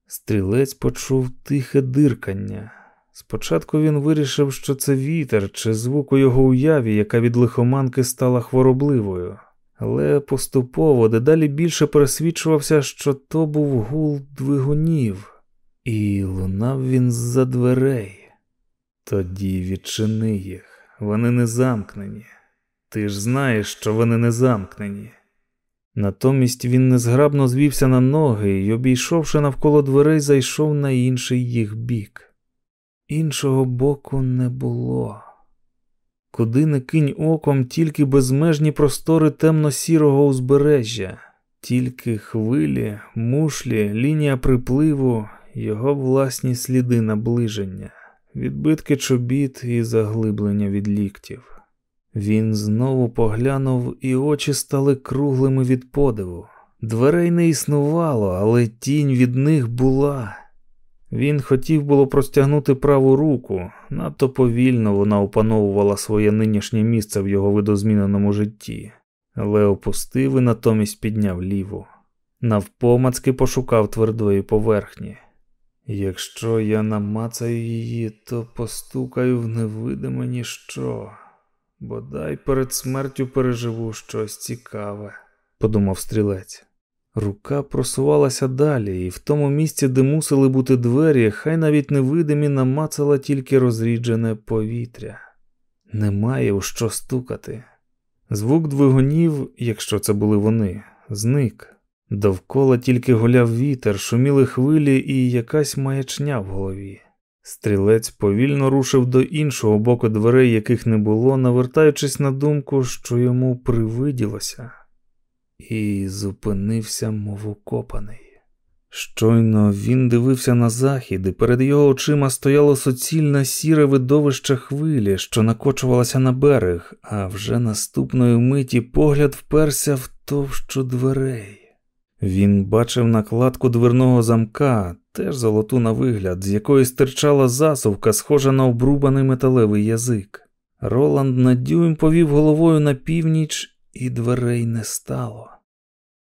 Стрілець почув тихе диркання. Спочатку він вирішив, що це вітер чи звук у його уяві, яка від лихоманки стала хворобливою, але поступово дедалі більше пересвідчувався, що то був гул двигунів, і лунав він з-за дверей. Тоді відчини їх, вони не замкнені. Ти ж знаєш, що вони не замкнені. Натомість він незграбно звівся на ноги і, обійшовши навколо дверей, зайшов на інший їх бік. Іншого боку не було. Куди не кинь оком, тільки безмежні простори темно-сірого узбережжя, тільки хвилі, мушлі, лінія припливу, його власні сліди наближення, відбитки чобіт і заглиблення від ліктів. Він знову поглянув, і очі стали круглими від подиву. Дверей не існувало, але тінь від них була. Він хотів було простягнути праву руку, надто повільно вона опановувала своє нинішнє місце в його видозміненому житті, але опустив і натомість підняв ліву. Навпомацки пошукав твердої поверхні. Якщо я намацаю її, то постукаю в невидиме ніщо. Бодай перед смертю переживу щось цікаве, подумав стрілець. Рука просувалася далі, і в тому місці, де мусили бути двері, хай навіть невидимі намацала тільки розріджене повітря. Немає у що стукати. Звук двигунів, якщо це були вони, зник. Довкола тільки гуляв вітер, шуміли хвилі і якась маячня в голові. Стрілець повільно рушив до іншого боку дверей, яких не було, навертаючись на думку, що йому привиділося, і зупинився, мов укопаний. Щойно він дивився на захід, і перед його очима стояло суцільне сіре видовище хвилі, що накочувалося на берег, а вже наступної миті погляд вперся в товщу дверей. Він бачив накладку дверного замка, теж золоту на вигляд, з якої стирчала засувка, схожа на обрубаний металевий язик. Роланд на дюйм повів головою на північ, і дверей не стало.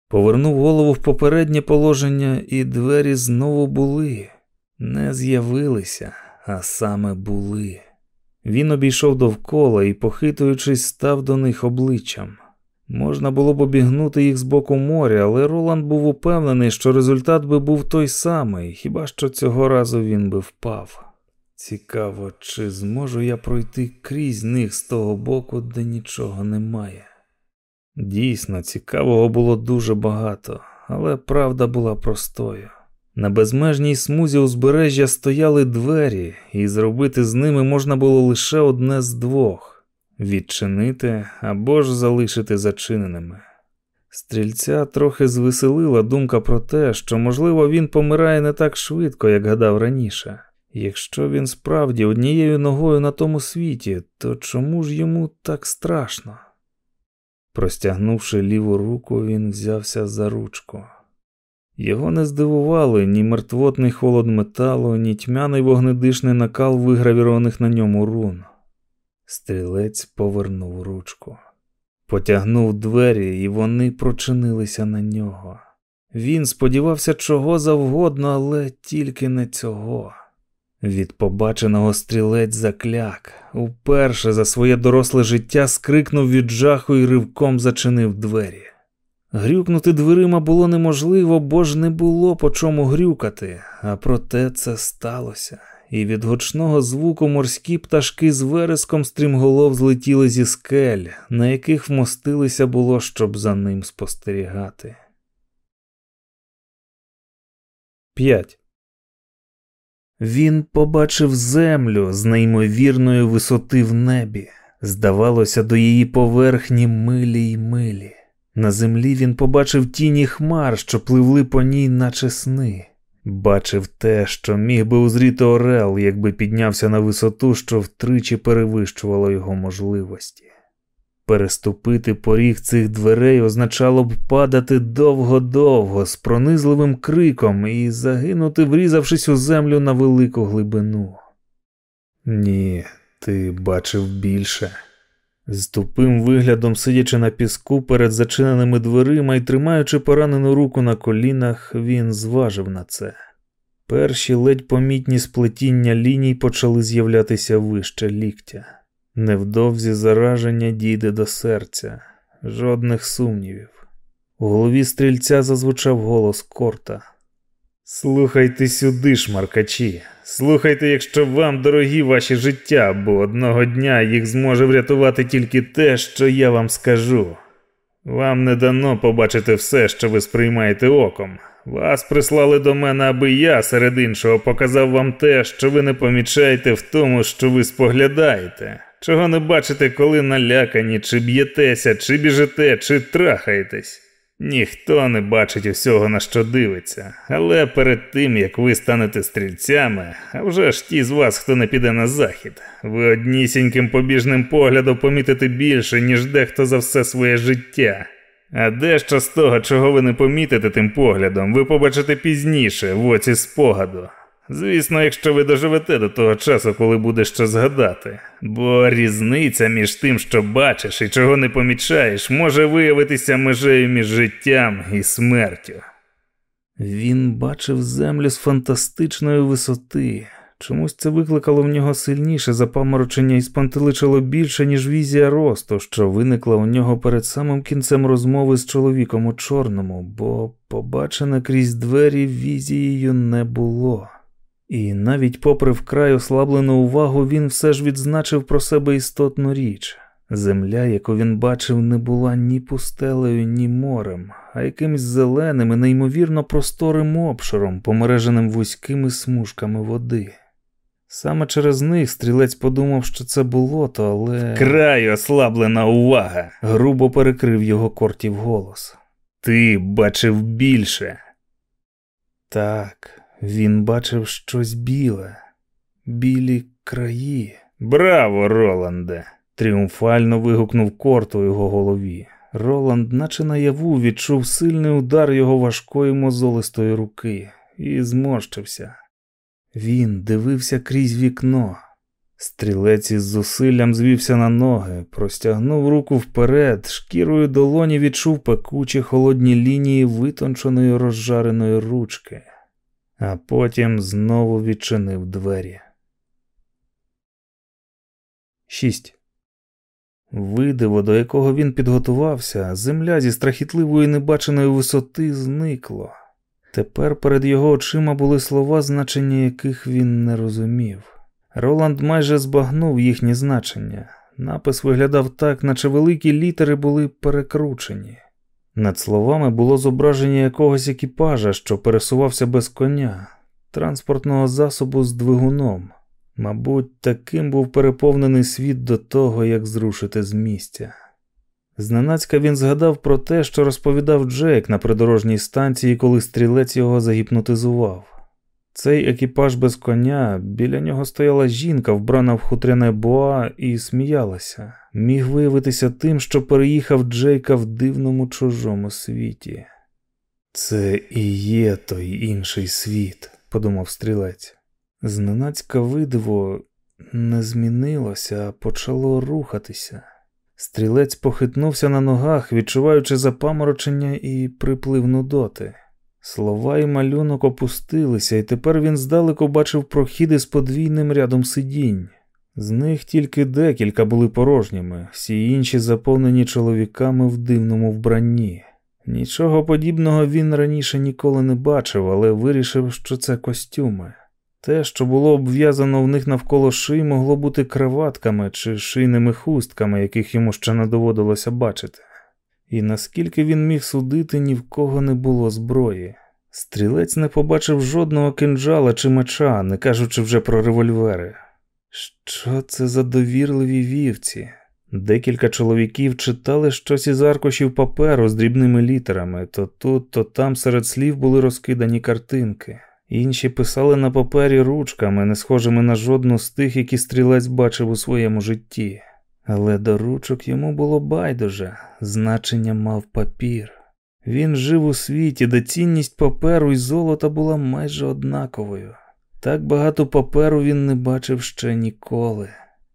Повернув голову в попереднє положення, і двері знову були, не з'явилися, а саме були. Він обійшов довкола і, похитуючись, став до них обличчям. Можна було б обігнути їх з боку моря, але Роланд був упевнений, що результат би був той самий, хіба що цього разу він би впав. Цікаво, чи зможу я пройти крізь них з того боку, де нічого немає. Дійсно, цікавого було дуже багато, але правда була простою. На безмежній смузі узбережжя стояли двері, і зробити з ними можна було лише одне з двох відчинити або ж залишити зачиненими. Стрільця трохи звеселила думка про те, що, можливо, він помирає не так швидко, як гадав раніше. Якщо він справді однією ногою на тому світі, то чому ж йому так страшно? Простягнувши ліву руку, він взявся за ручку. Його не здивували ні мертвотний холод металу, ні тьмяний вогнедишний накал вигравірованих на ньому рун. Стрілець повернув ручку, потягнув двері, і вони прочинилися на нього. Він сподівався чого завгодно, але тільки не цього. Від побаченого стрілець закляк, уперше за своє доросле життя скрикнув від жаху і ривком зачинив двері. Грюкнути дверима було неможливо, бо ж не було по чому грюкати, а проте це сталося, і від гучного звуку морські пташки з вереском стрімголов злетіли зі скель, на яких вмостилися було, щоб за ним спостерігати. 5. Він побачив землю з неймовірної висоти в небі. Здавалося, до її поверхні милі й милі. На землі він побачив тіні хмар, що пливли по ній, наче сни. Бачив те, що міг би узріти Орел, якби піднявся на висоту, що втричі перевищувало його можливості. Переступити поріг цих дверей означало б падати довго-довго з пронизливим криком і загинути, врізавшись у землю на велику глибину. Ні, ти бачив більше. З тупим виглядом, сидячи на піску перед зачиненими дверима і тримаючи поранену руку на колінах, він зважив на це. Перші ледь помітні сплетіння ліній почали з'являтися вище ліктя. Невдовзі зараження дійде до серця, жодних сумнівів. У голові стрільця зазвучав голос корта. Слухайте сюди, шмаркачі, слухайте, якщо вам дорогі ваші життя, бо одного дня їх зможе врятувати тільки те, що я вам скажу. Вам не дано побачити все, що ви сприймаєте оком. Вас прислали до мене, аби я, серед іншого, показав вам те, що ви не помічаєте в тому, що ви споглядаєте, чого не бачите, коли налякані, чи б'єтеся, чи біжите, чи трахаєтесь. Ніхто не бачить усього, на що дивиться, але перед тим як ви станете стрільцями, а вже ж ті з вас, хто не піде на захід, ви однісіньким побіжним поглядом помітите більше, ніж дехто за все своє життя. А дещо з того, чого ви не помітите тим поглядом, ви побачите пізніше в оці спогаду. Звісно, якщо ви доживете до того часу, коли буде що згадати, бо різниця між тим, що бачиш і чого не помічаєш, може виявитися межею між життям і смертю. Він бачив землю з фантастичної висоти. Чомусь це викликало в нього сильніше запаморочення і спантеличило більше, ніж візія росту, що виникла у нього перед самим кінцем розмови з чоловіком у чорному, бо побачене крізь двері візією не було. І навіть попри вкрай ослаблену увагу, він все ж відзначив про себе істотну річ. Земля, яку він бачив, не була ні пустелею, ні морем, а якимсь зеленим і неймовірно просторим обширом, помереженим вузькими смужками води. Саме через них стрілець подумав, що це болото, але. Край ослаблена увага! грубо перекрив його кортів голос. Ти бачив більше. Так. Він бачив щось біле, білі краї. Браво, Роланде! тріумфально вигукнув корт у його голові. Роланд, наче наяву, відчув сильний удар його важкої мозолистої руки і зморщився. Він дивився крізь вікно. Стрілець із зусиллям звівся на ноги, простягнув руку вперед, шкірою долоні відчув пекучі холодні лінії витонченої розжареної ручки, а потім знову відчинив двері. 6. Видиво, до якого він підготувався, земля зі страхітливої небаченої висоти зникло. Тепер перед його очима були слова, значення яких він не розумів. Роланд майже збагнув їхні значення. Напис виглядав так, наче великі літери були перекручені. Над словами було зображення якогось екіпажа, що пересувався без коня, транспортного засобу з двигуном. Мабуть, таким був переповнений світ до того, як зрушити з місця. Зненацька він згадав про те, що розповідав Джейк на придорожній станції, коли стрілець його загіпнотизував. Цей екіпаж без коня, біля нього стояла жінка, вбрана в хутряне боа, і сміялася. Міг виявитися тим, що переїхав Джейка в дивному чужому світі. Це і є той інший світ, подумав стрілець. Зненацька видиво не змінилося, а почало рухатися. Стрілець похитнувся на ногах, відчуваючи запаморочення і приплив нудоти. Слова і малюнок опустилися, і тепер він здалеку бачив прохіди з подвійним рядом сидінь. З них тільки декілька були порожніми, всі інші заповнені чоловіками в дивному вбранні. Нічого подібного він раніше ніколи не бачив, але вирішив, що це костюми. Те, що було обв'язано в них навколо шиї, могло бути краватками чи шийними хустками, яких йому ще не доводилося бачити. І наскільки він міг судити, ні в кого не було зброї. Стрілець не побачив жодного кинджала чи меча, не кажучи вже про револьвери. Що це за довірливі вівці? Декілька чоловіків читали щось із аркушів паперу з дрібними літерами, то тут, то там серед слів були розкидані картинки. Інші писали на папері ручками, не схожими на жодну з тих, які стрілець бачив у своєму житті. Але до ручок йому було байдуже, значення мав папір. Він жив у світі, де цінність паперу і золота була майже однаковою. Так багато паперу він не бачив ще ніколи.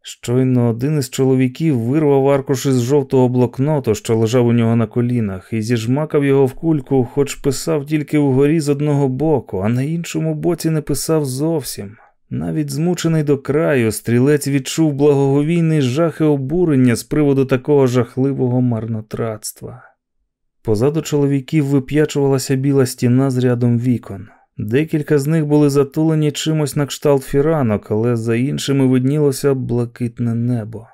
Щойно один із чоловіків вирвав аркуш із жовтого блокноту, що лежав у нього на колінах, і зіжмакав його в кульку, хоч писав тільки вгорі з одного боку, а на іншому боці не писав зовсім. Навіть змучений до краю, стрілець відчув благоговійний жах і обурення з приводу такого жахливого марнотратства. Позаду чоловіків вип'ячувалася біла стіна з рядом вікон. Декілька з них були затулені чимось на кшталт фіранок, але за іншими виднілося блакитне небо.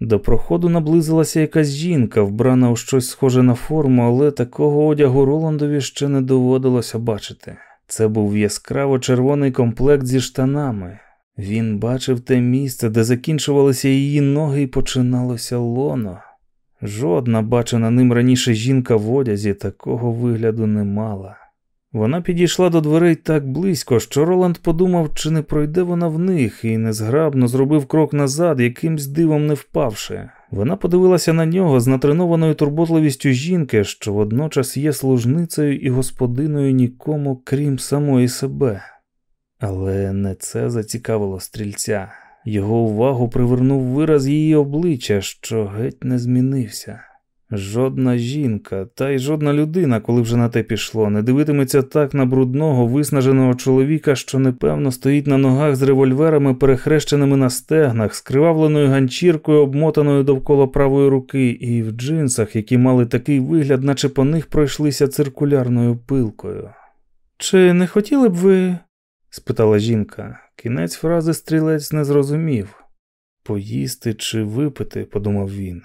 До проходу наблизилася якась жінка, вбрана у щось схоже на форму, але такого одягу Роландові ще не доводилося бачити. Це був яскраво червоний комплект зі штанами. Він бачив те місце, де закінчувалися її ноги і починалося лоно. Жодна бачена ним раніше жінка в одязі такого вигляду не мала. Вона підійшла до дверей так близько, що Роланд подумав, чи не пройде вона в них, і незграбно зробив крок назад, якимсь дивом не впавши. Вона подивилася на нього з натренованою турботливістю жінки, що водночас є служницею і господиною нікому, крім самої себе. Але не це зацікавило стрільця. Його увагу привернув вираз її обличчя, що геть не змінився. Жодна жінка, та й жодна людина, коли вже на те пішло, не дивитиметься так на брудного, виснаженого чоловіка, що непевно стоїть на ногах з револьверами, перехрещеними на стегнах, скривавленою ганчіркою, обмотаною довкола правої руки, і в джинсах, які мали такий вигляд, наче по них пройшлися циркулярною пилкою. Чи не хотіли б ви? спитала жінка. Кінець фрази стрілець не зрозумів. Поїсти чи випити, подумав він.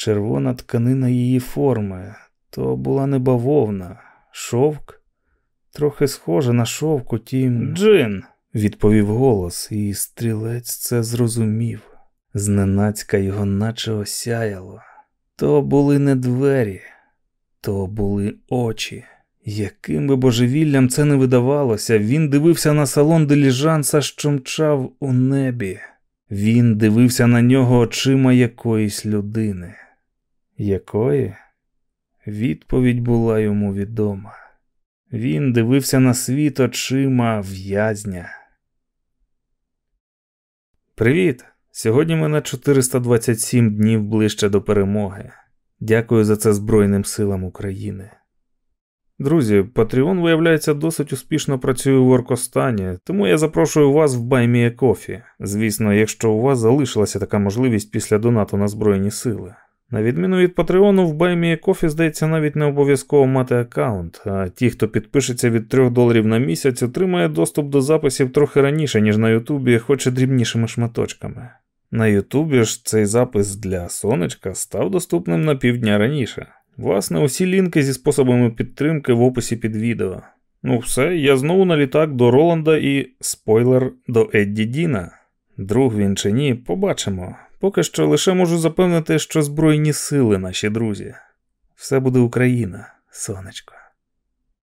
Червона тканина її форми, то була не бавовна, шовк, трохи схоже на шовк, утім, Джин, відповів голос, і стрілець це зрозумів. Зненацька його наче осяяло. То були не двері, то були очі. Яким би божевіллям це не видавалося, він дивився на салон диліжанса, що мчав у небі. Він дивився на нього очима якоїсь людини. Якої? Відповідь була йому відома. Він дивився на світ очима в'язня. Привіт! Сьогодні ми на 427 днів ближче до перемоги. Дякую за це Збройним силам України. Друзі, Patreon, виявляється, досить успішно працює в Оркостані, тому я запрошую вас в Buy Me a Coffee. Звісно, якщо у вас залишилася така можливість після донату на Збройні сили. На відміну від Патреону, в Buy Me a Coffee, здається, навіть не обов'язково мати аккаунт, а ті, хто підпишеться від 3 доларів на місяць, отримає доступ до записів трохи раніше, ніж на Ютубі, хоч і дрібнішими шматочками. На Ютубі ж цей запис для сонечка став доступним на півдня раніше. Власне, усі лінки зі способами підтримки в описі під відео. Ну все, я знову на літак до Роланда і спойлер до Едді Діна. Друг він чи ні, побачимо. Поки що лише можу запевнити, що Збройні сили наші друзі. Все буде Україна, сонечко.